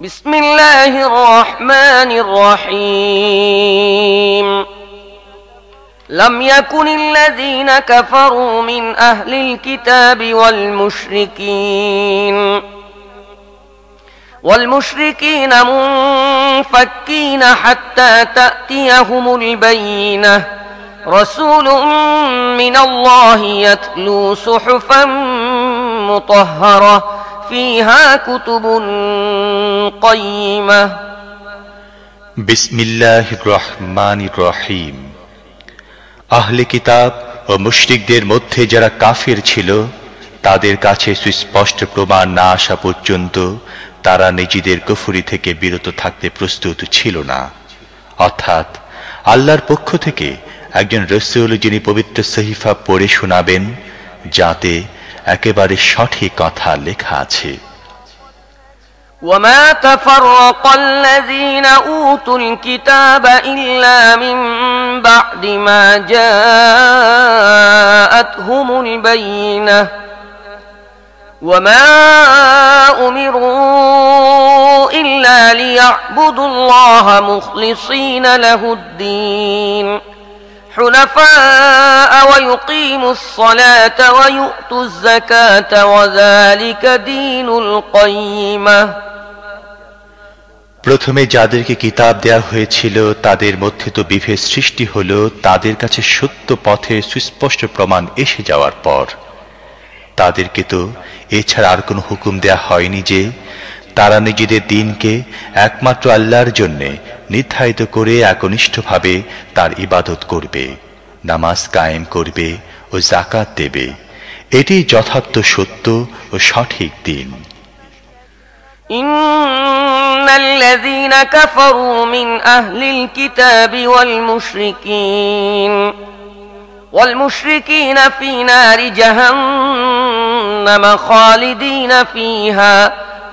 بسم الله الرحمن الرحيم. لم يكن الذين كفروا من أهل الكتاب والمشركين. والمشركين منفكين حتى تأتيهم البينة. رسول من الله يتلو صحفا مطهرة فيها كتب قيمة بسم الله الرحمن الرحيم আহলে কিতাব ও মুশরিকদের মধ্যে যারা কাফির ছিল তাদের কাছে সুস্পষ্ট প্রমাণ না আসা পর্যন্ত তারা নিজেদের কুফুরি থেকে বিরত থাকতে প্রস্তুত ছিল না অর্থাৎ আল্লাহর পক্ষ থেকে একজন রসুল যিনি পবিত্র সহিফা পড়ে শোনাবেন যাতে একেবারে সঠিক কথা লেখা আছে وما تفرق الذين أوتوا الكتاب إلا من بعد ما جاءتهم البينة وما أمروا إلا ليعبدوا الله مخلصين له الدين حنفاء ويقيموا الصلاة ويؤتوا الزكاة وذلك دين القيمة প্রথমে যাদেরকে কিতাব দেয়া হয়েছিল তাদের মধ্যে তো বিভেদ সৃষ্টি হল তাদের কাছে সত্য পথে সুস্পষ্ট প্রমাণ এসে যাওয়ার পর তাদেরকে তো এছাড়া আর কোনো হুকুম দেয়া হয়নি যে তারা নিজেদের দিনকে একমাত্র আল্লাহর জন্যে নির্ধারিত করে একনিষ্ঠভাবে তার ইবাদত করবে নামাজ কায়েম করবে ও জাকাত দেবে এটি যথার্থ সত্য ও সঠিক দিন إن الذين كفروا من أهل الكتاب والمشركين والمشركين في نار جهنم خالدين فيها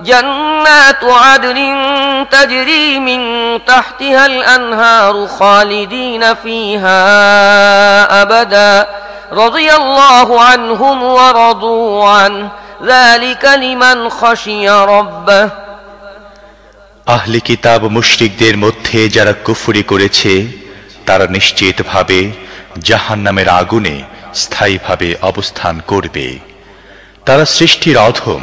جنات عدن تجري من تحتها الأنهار خالدين فيها أبدا رضي الله عنهم ورضوا عنه ذلك لمن خشي ربه আহলি কিতাব মুশরিকদের মধ্যে যারা কুফুরি করেছে তারা নিশ্চিতভাবে জাহান নামের আগুনে স্থায়ীভাবে অবস্থান করবে তারা সৃষ্টির অধম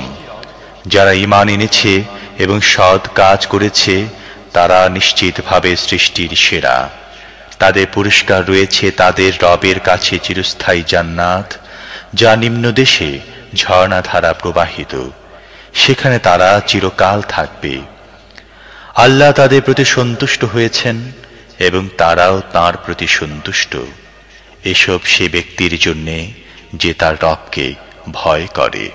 যারা ইমান এনেছে এবং সৎ কাজ করেছে, তারা নিশ্চিতভাবে সৃষ্টির সেরা। তাদের পুরস্কার রয়েছে তাদের রবের কাছে চিরস্থায়ী জান্নাত, যা নিম্ন দেশে ঝর্ণাধারা প্রবাহিত। সেখানে তারা চিরকাল থাকবে। আল্লাহ তাদের প্রতি সন্তুষ্ট হয়েছেন এবং তারাও তার প্রতি সন্তুষ্ট। এসব সে ব্যক্তির জন্যে যে তার রবকে ভয় করে।